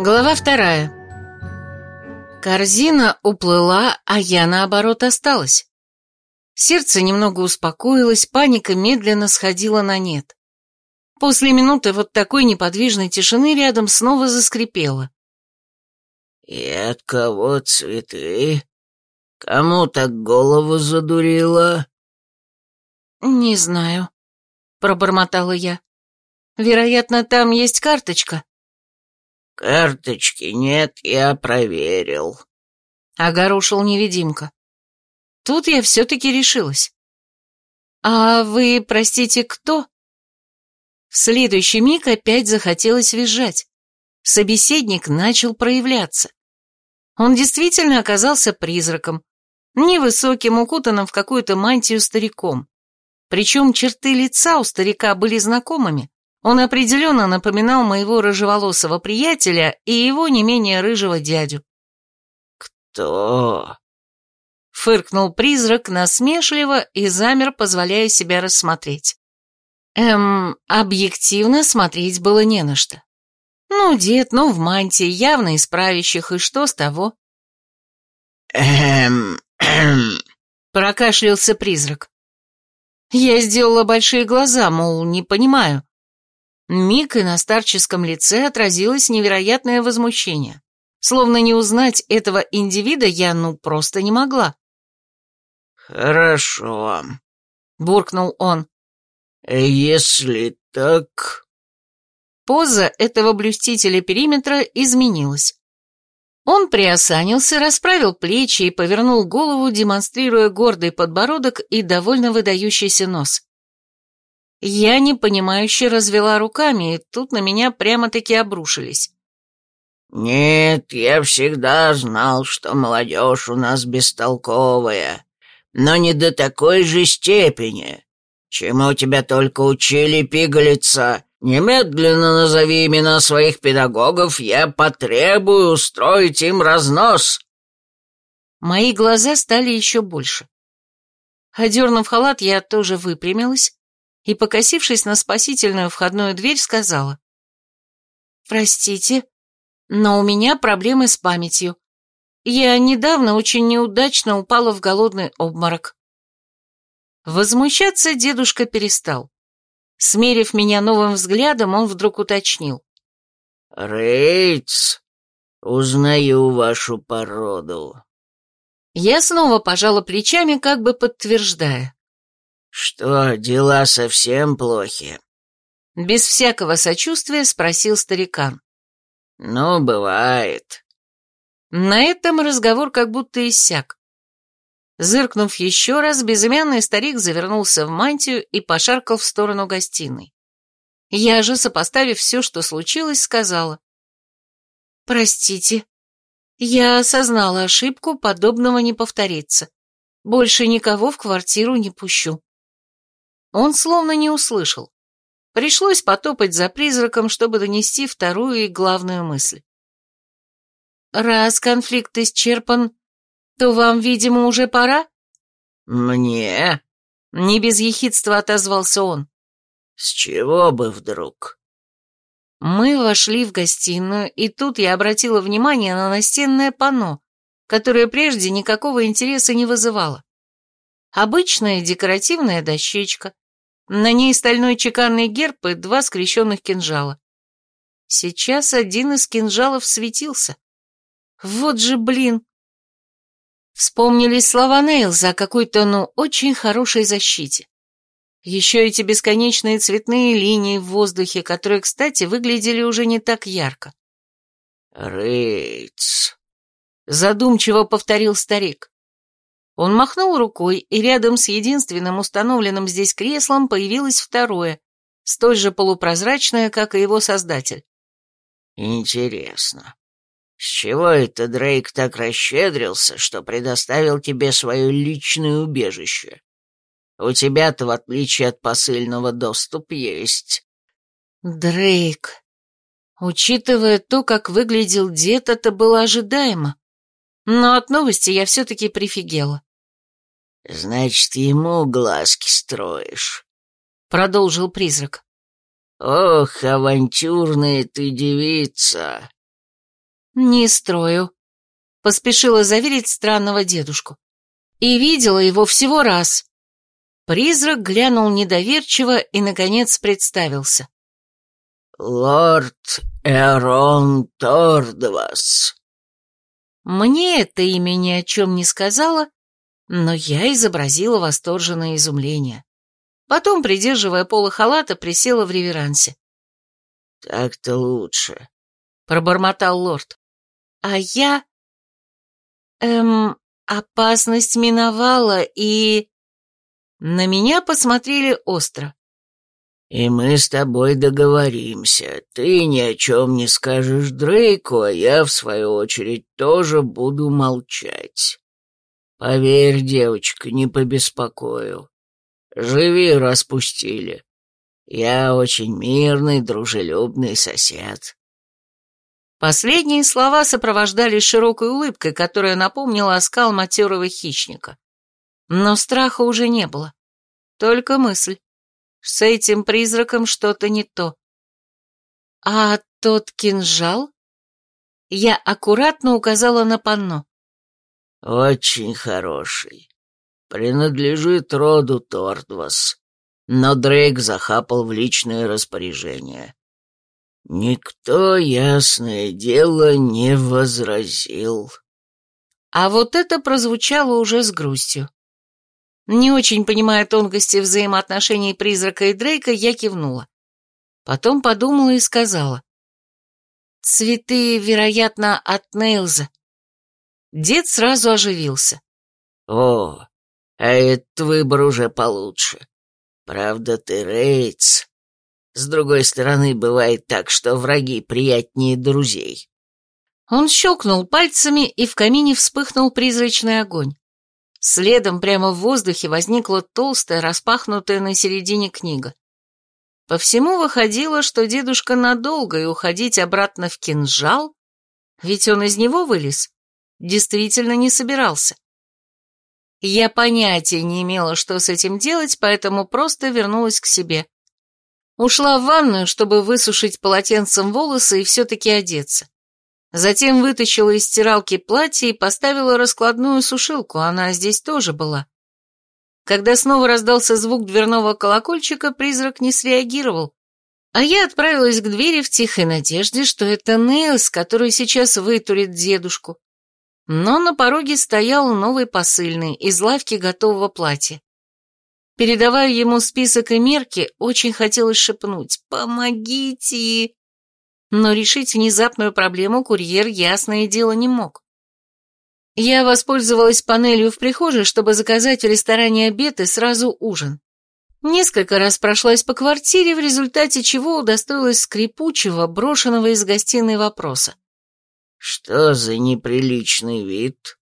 Глава вторая. Корзина уплыла, а я, наоборот, осталась. Сердце немного успокоилось, паника медленно сходила на нет. После минуты вот такой неподвижной тишины рядом снова заскрипело. «И от кого цветы? Кому так голову задурило?» «Не знаю», — пробормотала я. «Вероятно, там есть карточка». «Карточки нет, я проверил», — огорошил невидимка. Тут я все-таки решилась. «А вы, простите, кто?» В следующий миг опять захотелось визжать. Собеседник начал проявляться. Он действительно оказался призраком, невысоким, укутанным в какую-то мантию стариком. Причем черты лица у старика были знакомыми. Он определенно напоминал моего рыжеволосого приятеля и его не менее рыжего дядю. «Кто?» Фыркнул призрак насмешливо и замер, позволяя себя рассмотреть. Эм, объективно смотреть было не на что. Ну, дед, ну, в мантии, явно из правящих, и что с того? «Эм, эм...» Прокашлялся призрак. Я сделала большие глаза, мол, не понимаю. Миг и на старческом лице отразилось невероятное возмущение. Словно не узнать этого индивида я, ну, просто не могла. «Хорошо», — буркнул он. «Если так...» Поза этого блюстителя периметра изменилась. Он приосанился, расправил плечи и повернул голову, демонстрируя гордый подбородок и довольно выдающийся нос. Я непонимающе развела руками, и тут на меня прямо-таки обрушились. «Нет, я всегда знал, что молодежь у нас бестолковая, но не до такой же степени. Чему тебя только учили пигалица? Немедленно назови имена своих педагогов, я потребую устроить им разнос». Мои глаза стали еще больше. Одернув халат, я тоже выпрямилась и, покосившись на спасительную входную дверь, сказала. «Простите, но у меня проблемы с памятью. Я недавно очень неудачно упала в голодный обморок. Возмущаться дедушка перестал. Смерив меня новым взглядом, он вдруг уточнил. «Рейтс, узнаю вашу породу». Я снова пожала плечами, как бы подтверждая. «Что, дела совсем плохи?» Без всякого сочувствия спросил старикан. «Ну, бывает. На этом разговор как будто иссяк. Зыркнув еще раз, безымянный старик завернулся в мантию и пошаркал в сторону гостиной. Я же, сопоставив все, что случилось, сказала. «Простите, я осознала ошибку, подобного не повторится. Больше никого в квартиру не пущу». Он словно не услышал. Пришлось потопать за призраком, чтобы донести вторую и главную мысль. «Раз конфликт исчерпан, то вам, видимо, уже пора?» «Мне?» — не без ехидства отозвался он. «С чего бы вдруг?» Мы вошли в гостиную, и тут я обратила внимание на настенное панно, которое прежде никакого интереса не вызывало. Обычная декоративная дощечка, на ней стальной чеканный герб и два скрещенных кинжала. Сейчас один из кинжалов светился. Вот же блин! Вспомнились слова Нейлза о какой-то, ну, очень хорошей защите. Еще эти бесконечные цветные линии в воздухе, которые, кстати, выглядели уже не так ярко. «Рыц», — задумчиво повторил старик. Он махнул рукой, и рядом с единственным установленным здесь креслом появилось второе, столь же полупрозрачное, как и его создатель. «Интересно, с чего это Дрейк так расщедрился, что предоставил тебе свое личное убежище? У тебя-то, в отличие от посыльного, доступ есть. Дрейк. Учитывая то, как выглядел дед, это было ожидаемо. Но от новости я все-таки прифигела. Значит, ему глазки строишь, — продолжил призрак. Ох, авантюрная ты девица. «Не строю», — поспешила заверить странного дедушку. «И видела его всего раз». Призрак глянул недоверчиво и, наконец, представился. «Лорд Эрон Тордвас». Мне это имя ни о чем не сказала, но я изобразила восторженное изумление. Потом, придерживая полы халата, присела в реверансе. «Так-то лучше», — пробормотал лорд. «А я...» «Эм, опасность миновала, и...» На меня посмотрели остро. «И мы с тобой договоримся. Ты ни о чем не скажешь Дрейку, а я, в свою очередь, тоже буду молчать. Поверь, девочка, не побеспокою. Живи, распустили. Я очень мирный, дружелюбный сосед». Последние слова сопровождались широкой улыбкой, которая напомнила оскал матерого хищника. Но страха уже не было. Только мысль. С этим призраком что-то не то. А тот кинжал? Я аккуратно указала на панно. Очень хороший. Принадлежит роду Тордвас. Но Дрейк захапал в личное распоряжение. Никто, ясное дело, не возразил. А вот это прозвучало уже с грустью. Не очень понимая тонкости взаимоотношений призрака и Дрейка, я кивнула. Потом подумала и сказала. «Цветы, вероятно, от Нейлза». Дед сразу оживился. «О, а этот выбор уже получше. Правда, ты Рейтс. С другой стороны, бывает так, что враги приятнее друзей». Он щелкнул пальцами, и в камине вспыхнул призрачный огонь. Следом прямо в воздухе возникла толстая, распахнутая на середине книга. По всему выходило, что дедушка надолго и уходить обратно в кинжал, ведь он из него вылез, действительно не собирался. Я понятия не имела, что с этим делать, поэтому просто вернулась к себе. Ушла в ванную, чтобы высушить полотенцем волосы и все-таки одеться. Затем вытащила из стиралки платье и поставила раскладную сушилку, она здесь тоже была. Когда снова раздался звук дверного колокольчика, призрак не среагировал, а я отправилась к двери в тихой надежде, что это Нейлс, который сейчас вытурит дедушку. Но на пороге стоял новый посыльный из лавки готового платья. Передавая ему список и мерки, очень хотелось шепнуть «Помогите!» но решить внезапную проблему курьер, ясное дело, не мог. Я воспользовалась панелью в прихожей, чтобы заказать в ресторане обед и сразу ужин. Несколько раз прошлась по квартире, в результате чего удостоилась скрипучего, брошенного из гостиной вопроса. «Что за неприличный вид?»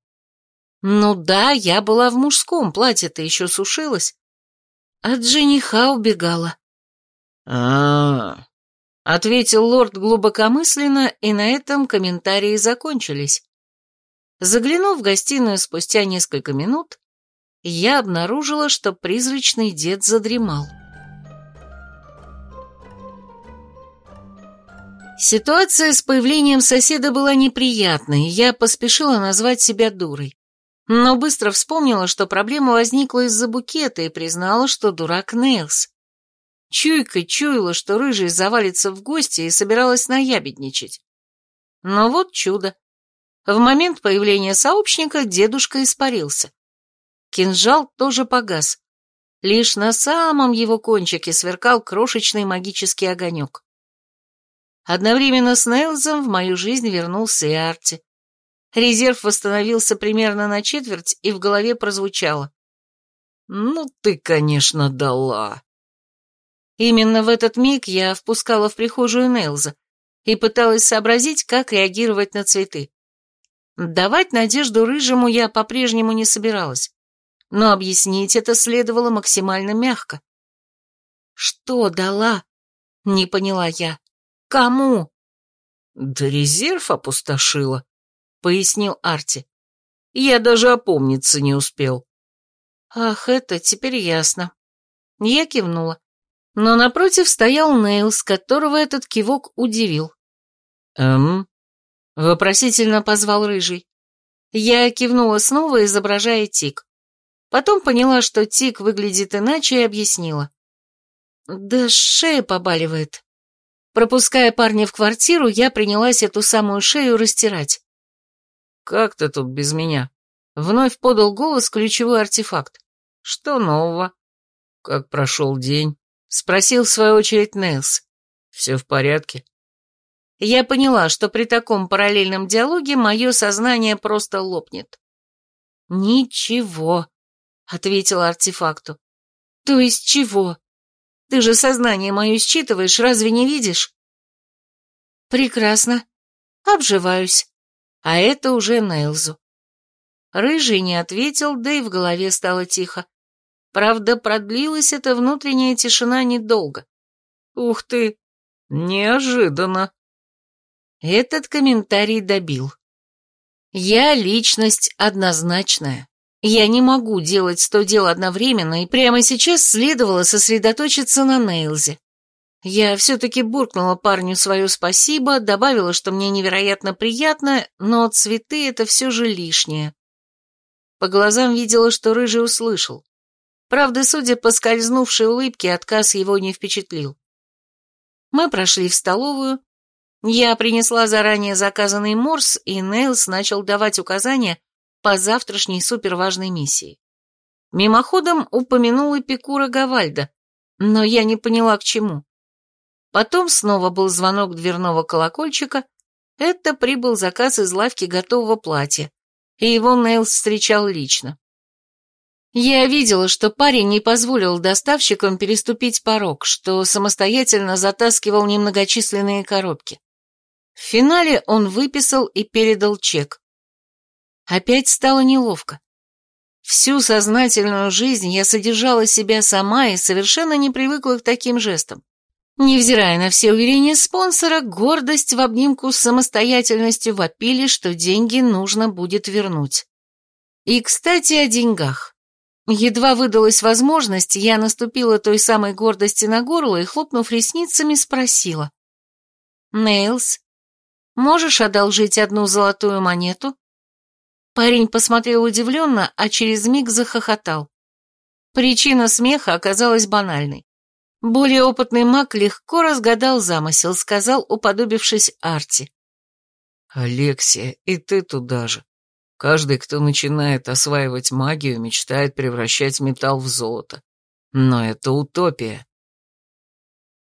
«Ну да, я была в мужском, платье-то еще сушилось. От жениха убегала». «А, Ответил лорд глубокомысленно, и на этом комментарии закончились. Заглянув в гостиную спустя несколько минут, я обнаружила, что призрачный дед задремал. Ситуация с появлением соседа была неприятной, я поспешила назвать себя дурой. Но быстро вспомнила, что проблема возникла из-за букета и признала, что дурак Нейлс. Чуйка чуяла, что рыжий завалится в гости и собиралась наябедничать. Но вот чудо. В момент появления сообщника дедушка испарился. Кинжал тоже погас. Лишь на самом его кончике сверкал крошечный магический огонек. Одновременно с Нейлзом в мою жизнь вернулся и Арти. Резерв восстановился примерно на четверть, и в голове прозвучало. «Ну ты, конечно, дала». Именно в этот миг я впускала в прихожую Нейлза и пыталась сообразить, как реагировать на цветы. Давать надежду рыжему я по-прежнему не собиралась, но объяснить это следовало максимально мягко. «Что дала?» — не поняла я. «Кому?» «Да резерв опустошила», — пояснил Арти. «Я даже опомниться не успел». «Ах, это теперь ясно». Я кивнула. Но напротив стоял Нейлс, которого этот кивок удивил. «Эм?» Вопросительно позвал Рыжий. Я кивнула снова, изображая тик. Потом поняла, что тик выглядит иначе, и объяснила. Да шея побаливает. Пропуская парня в квартиру, я принялась эту самую шею растирать. «Как ты тут без меня?» Вновь подал голос ключевой артефакт. «Что нового?» «Как прошел день?» Спросил в свою очередь Нейлс. «Все в порядке?» Я поняла, что при таком параллельном диалоге мое сознание просто лопнет. «Ничего», — ответила артефакту. «То есть чего? Ты же сознание мое считываешь, разве не видишь?» «Прекрасно. Обживаюсь. А это уже Нейлзу». Рыжий не ответил, да и в голове стало тихо. Правда, продлилась эта внутренняя тишина недолго. «Ух ты! Неожиданно!» Этот комментарий добил. Я личность однозначная. Я не могу делать сто дел одновременно, и прямо сейчас следовало сосредоточиться на Нейлзе. Я все-таки буркнула парню свое спасибо, добавила, что мне невероятно приятно, но цветы — это все же лишнее. По глазам видела, что Рыжий услышал. Правда, судя по скользнувшей улыбке, отказ его не впечатлил. Мы прошли в столовую, я принесла заранее заказанный морс, и Нейлс начал давать указания по завтрашней суперважной миссии. Мимоходом упомянул Эпикура Гавальда, но я не поняла, к чему. Потом снова был звонок дверного колокольчика, это прибыл заказ из лавки готового платья, и его Нейлс встречал лично. Я видела, что парень не позволил доставщикам переступить порог, что самостоятельно затаскивал немногочисленные коробки. В финале он выписал и передал чек. Опять стало неловко. Всю сознательную жизнь я содержала себя сама и совершенно не привыкла к таким жестам. Невзирая на все уверения спонсора, гордость в обнимку с самостоятельностью вопили, что деньги нужно будет вернуть. И, кстати, о деньгах. Едва выдалась возможность, я наступила той самой гордости на горло и, хлопнув ресницами, спросила. «Нейлс, Можешь одолжить одну золотую монету?» Парень посмотрел удивленно, а через миг захохотал. Причина смеха оказалась банальной. Более опытный маг легко разгадал замысел, сказал, уподобившись Арти. «Алексия, и ты туда же. Каждый, кто начинает осваивать магию, мечтает превращать металл в золото. Но это утопия».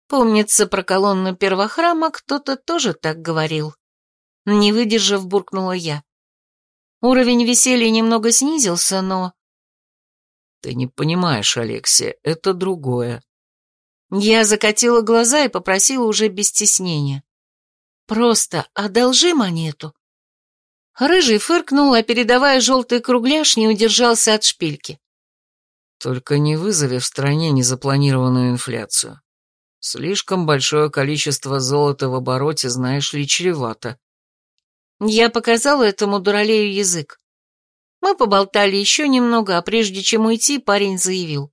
Помнится, про колонну первохрама кто-то тоже так говорил. Не выдержав, буркнула я. Уровень веселья немного снизился, но... Ты не понимаешь, Алексия, это другое. Я закатила глаза и попросила уже без стеснения. Просто одолжи монету. Рыжий фыркнул, а передавая желтый кругляш, не удержался от шпильки. Только не вызови в стране незапланированную инфляцию. Слишком большое количество золота в обороте, знаешь ли, чревато. Я показала этому дуралею язык. Мы поболтали еще немного, а прежде чем уйти, парень заявил.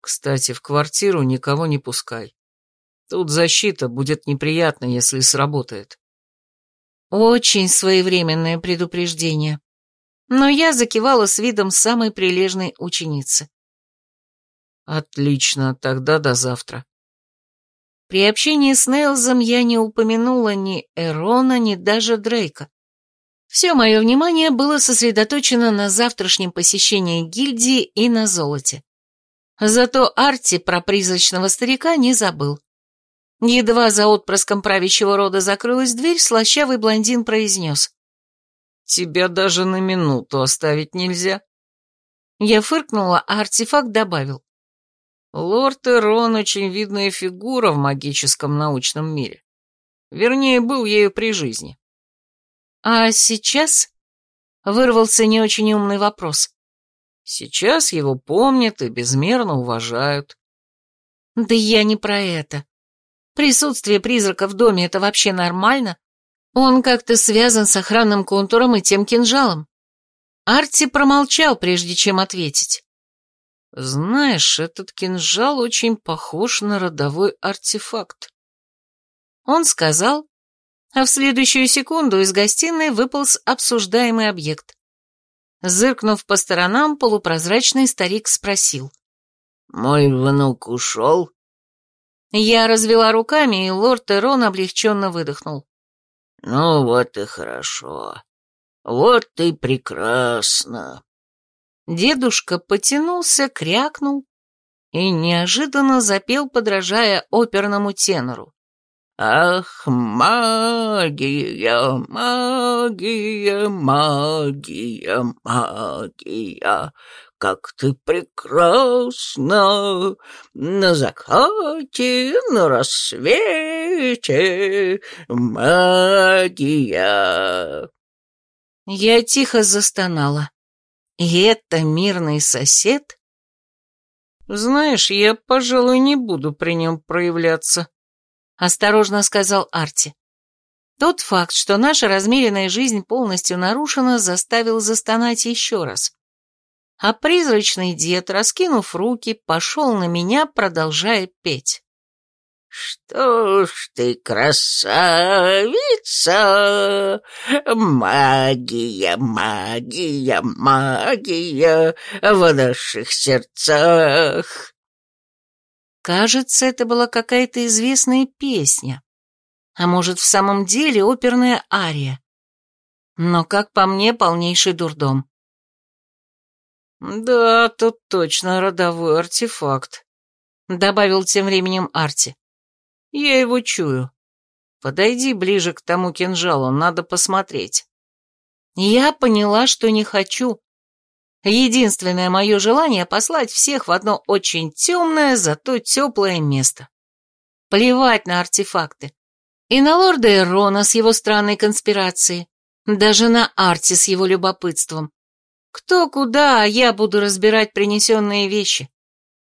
«Кстати, в квартиру никого не пускай. Тут защита будет неприятно, если сработает». Очень своевременное предупреждение. Но я закивала с видом самой прилежной ученицы. «Отлично, тогда до завтра». При общении с Нейлзом я не упомянула ни Эрона, ни даже Дрейка. Все мое внимание было сосредоточено на завтрашнем посещении гильдии и на золоте. Зато Арти про призрачного старика не забыл. Едва за отпрыском правящего рода закрылась дверь, слащавый блондин произнес. «Тебя даже на минуту оставить нельзя». Я фыркнула, а артефакт добавил. Лорд Эрон очень видная фигура в магическом научном мире. Вернее, был ею при жизни. А сейчас? Вырвался не очень умный вопрос. Сейчас его помнят и безмерно уважают. Да я не про это. Присутствие призрака в доме — это вообще нормально? Он как-то связан с охранным контуром и тем кинжалом. Арти промолчал, прежде чем ответить. Знаешь, этот кинжал очень похож на родовой артефакт. Он сказал, А в следующую секунду из гостиной выполз обсуждаемый объект. Зыркнув по сторонам, полупрозрачный старик спросил. «Мой внук ушел?» Я развела руками, и лорд Терон облегченно выдохнул. «Ну вот и хорошо. Вот и прекрасно». Дедушка потянулся, крякнул и неожиданно запел, подражая оперному тенору. «Ах, магия, магия, магия, магия, как ты прекрасна! На закате, на рассвете, магия!» Я тихо застонала. И это мирный сосед? Знаешь, я, пожалуй, не буду при нем проявляться, осторожно сказал Арти. Тот факт, что наша размеренная жизнь полностью нарушена, заставил застонать еще раз. А призрачный дед, раскинув руки, пошел на меня, продолжая петь. «Что ж ты, красавица! Магия, магия, магия в наших сердцах!» Кажется, это была какая-то известная песня. А может, в самом деле оперная ария. Но, как по мне, полнейший дурдом. «Да, тут точно родовой артефакт», — добавил тем временем Арти. Я его чую. Подойди ближе к тому кинжалу, надо посмотреть. Я поняла, что не хочу. Единственное мое желание — послать всех в одно очень темное, зато теплое место. Плевать на артефакты. И на лорда Эрона с его странной конспирацией, даже на Арти с его любопытством. Кто куда, а я буду разбирать принесенные вещи.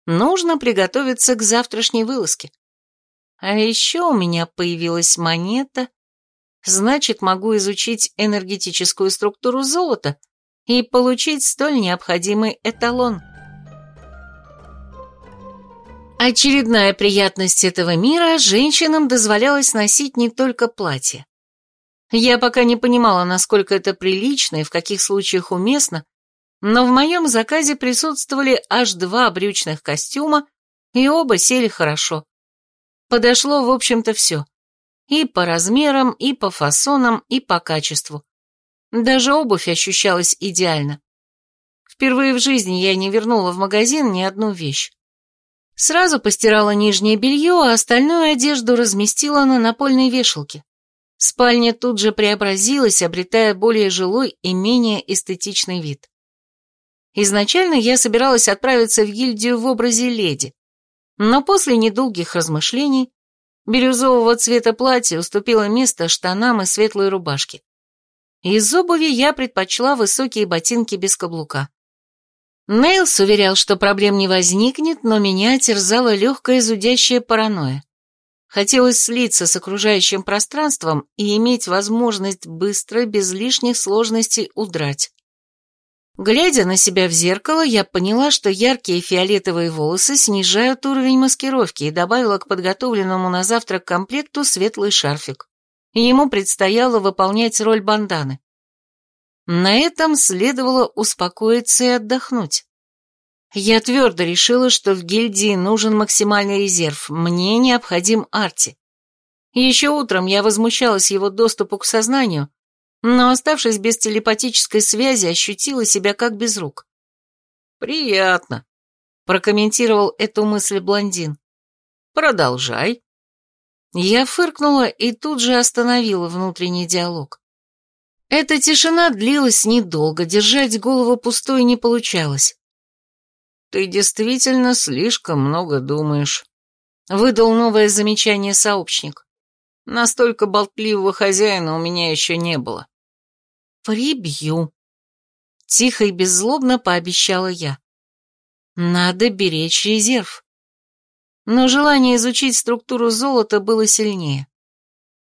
Нужно приготовиться к завтрашней вылазке. А еще у меня появилась монета, значит, могу изучить энергетическую структуру золота и получить столь необходимый эталон. Очередная приятность этого мира – женщинам дозволялось носить не только платье. Я пока не понимала, насколько это прилично и в каких случаях уместно, но в моем заказе присутствовали аж два брючных костюма, и оба сели хорошо. Подошло, в общем-то, все. И по размерам, и по фасонам, и по качеству. Даже обувь ощущалась идеально. Впервые в жизни я не вернула в магазин ни одну вещь. Сразу постирала нижнее белье, а остальную одежду разместила на напольной вешалке. Спальня тут же преобразилась, обретая более жилой и менее эстетичный вид. Изначально я собиралась отправиться в гильдию в образе леди, но после недолгих размышлений бирюзового цвета платье уступило место штанам и светлой рубашке. Из обуви я предпочла высокие ботинки без каблука. Нейлс уверял, что проблем не возникнет, но меня терзала легкая зудящая паранойя. Хотелось слиться с окружающим пространством и иметь возможность быстро, без лишних сложностей удрать. Глядя на себя в зеркало, я поняла, что яркие фиолетовые волосы снижают уровень маскировки и добавила к подготовленному на завтрак комплекту светлый шарфик. Ему предстояло выполнять роль банданы. На этом следовало успокоиться и отдохнуть. Я твердо решила, что в гильдии нужен максимальный резерв, мне необходим Арти. Еще утром я возмущалась его доступу к сознанию, но, оставшись без телепатической связи, ощутила себя как без рук. «Приятно», — прокомментировал эту мысль блондин. «Продолжай». Я фыркнула и тут же остановила внутренний диалог. Эта тишина длилась недолго, держать голову пустой не получалось. «Ты действительно слишком много думаешь», — выдал новое замечание сообщник. «Настолько болтливого хозяина у меня еще не было». «Прибью», — тихо и беззлобно пообещала я. «Надо беречь резерв». Но желание изучить структуру золота было сильнее.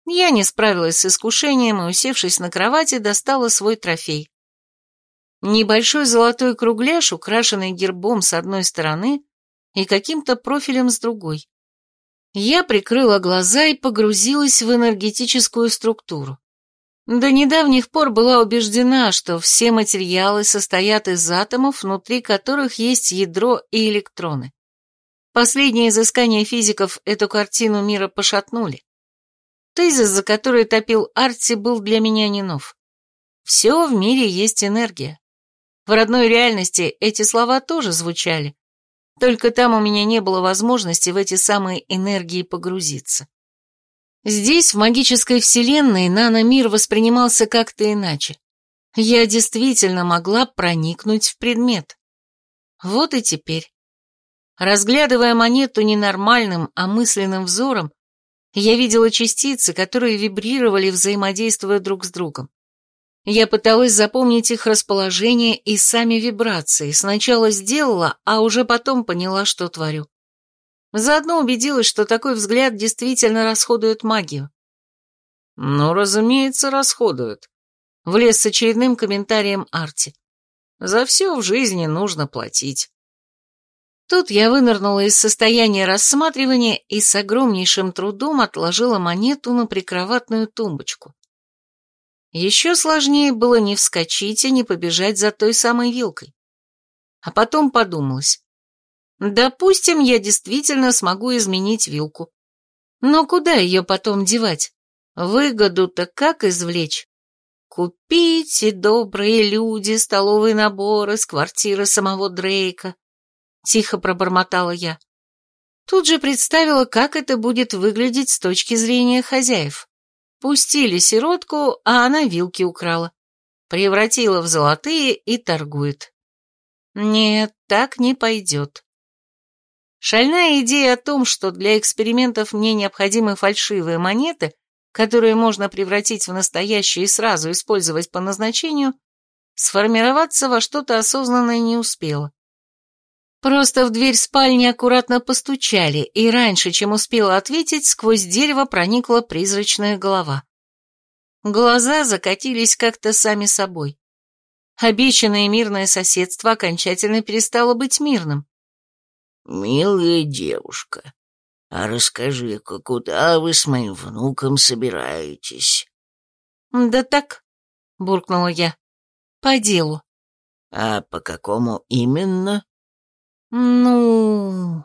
Я не справилась с искушением и, усевшись на кровати, достала свой трофей. Небольшой золотой кругляш, украшенный гербом с одной стороны и каким-то профилем с другой. Я прикрыла глаза и погрузилась в энергетическую структуру. До недавних пор была убеждена, что все материалы состоят из атомов, внутри которых есть ядро и электроны. Последние изыскания физиков эту картину мира пошатнули. Тезис, за который топил Арти, был для меня не нов. Все в мире есть энергия. В родной реальности эти слова тоже звучали, только там у меня не было возможности в эти самые энергии погрузиться. Здесь, в магической вселенной, наномир воспринимался как-то иначе. Я действительно могла проникнуть в предмет. Вот и теперь. Разглядывая монету не нормальным, а мысленным взором, я видела частицы, которые вибрировали, взаимодействуя друг с другом. Я пыталась запомнить их расположение и сами вибрации. Сначала сделала, а уже потом поняла, что творю. Заодно убедилась, что такой взгляд действительно расходует магию. «Ну, разумеется, расходует», — влез с очередным комментарием Арти. «За все в жизни нужно платить». Тут я вынырнула из состояния рассматривания и с огромнейшим трудом отложила монету на прикроватную тумбочку. Еще сложнее было не вскочить и не побежать за той самой вилкой. А потом подумалось. Допустим, я действительно смогу изменить вилку. Но куда ее потом девать? Выгоду-то как извлечь? Купить добрые люди, столовые наборы с квартиры самого Дрейка. Тихо пробормотала я. Тут же представила, как это будет выглядеть с точки зрения хозяев. Пустили сиротку, а она вилки украла. Превратила в золотые и торгует. Нет, так не пойдет. Шальная идея о том, что для экспериментов мне необходимы фальшивые монеты, которые можно превратить в настоящие и сразу использовать по назначению, сформироваться во что-то осознанное не успела. Просто в дверь спальни аккуратно постучали, и раньше, чем успела ответить, сквозь дерево проникла призрачная голова. Глаза закатились как-то сами собой. Обещанное мирное соседство окончательно перестало быть мирным. «Милая девушка, а расскажи-ка, куда вы с моим внуком собираетесь?» «Да так», — буркнула я, — «по делу». «А по какому именно?» «Ну...»